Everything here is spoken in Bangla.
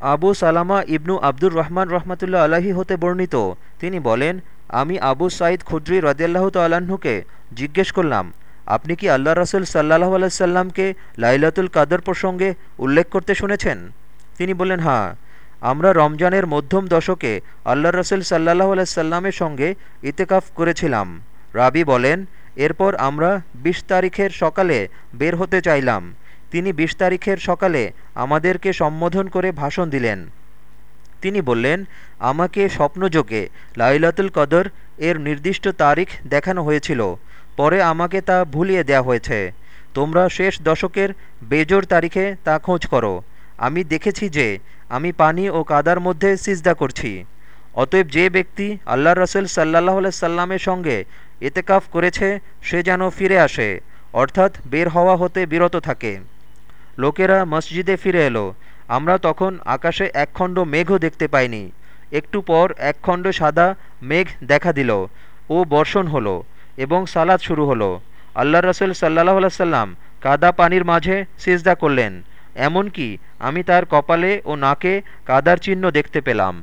আবু সালামা ইবনু আব্দুর রহমান রহমতুল্লা আলাহি হতে বর্ণিত। তিনি বলেন, আমি আবু সাঈদ খুদ্রি রদিয়াল্লাহ তাল্লাহ্নকে জিজ্ঞেস করলাম, আপনি কি আল্লাহ রসুল সাল্লাহ আলাইসাল্লামকে লাইলাতুল কাদর প্রসঙ্গে উল্লেখ করতে শুনেছেন? তিনি বললেন হ্যাঁ আমরা রমজানের মধ্যম দশকে আল্লাহ রসুল সাল্লাহ আলাইসাল্লামের সঙ্গে ইতেকাফ করেছিলাম। রাবি বলেন, এরপর আমরা বিশ তারিখের সকালে বের হতে চাইলাম। তিনি বিশ তারিখের সকালে আমাদেরকে সম্বোধন করে ভাষণ দিলেন। তিনি বললেন, আমাকে স্বপ্নযোগে লাইলাতুল কদর এর নির্দিষ্ট তারিখ দেখানো হয়েছিল। পরে আমাকে তা ভুলিয়ে দেয়া হয়েছে। তোমরা শেষ দশকের বেজোর তারিখে তা খোঁজ করো। আমি দেখেছি যে আমি পানি ও কাদার মধ্যে সিজদা করছি। অতএব যে ব্যক্তি আল্লাহ রসুল সাল্লাহ সাল্লামের সঙ্গে এতেকাফ করেছে, সে যেন ফিরে আসে, অর্থাৎ বের হওয়া হতে বিরত থাকে। লোকেরা মসজিদে ফিরে এলো। আমরা তখন আকাশে একখণ্ড মেঘও দেখতে পাইনি। একটু পর একখণ্ড সাদা মেঘ দেখা দিল। ও বর্ষণ হলো এবং সালাদ শুরু হলো। আল্লাহ রসুল সাল্লাহ সাল্লাম কাদা পানির মাঝে সিজদা করলেন। এমনকি আমি তার কপালে ও নাকে কাদার চিহ্ন দেখতে পেলাম।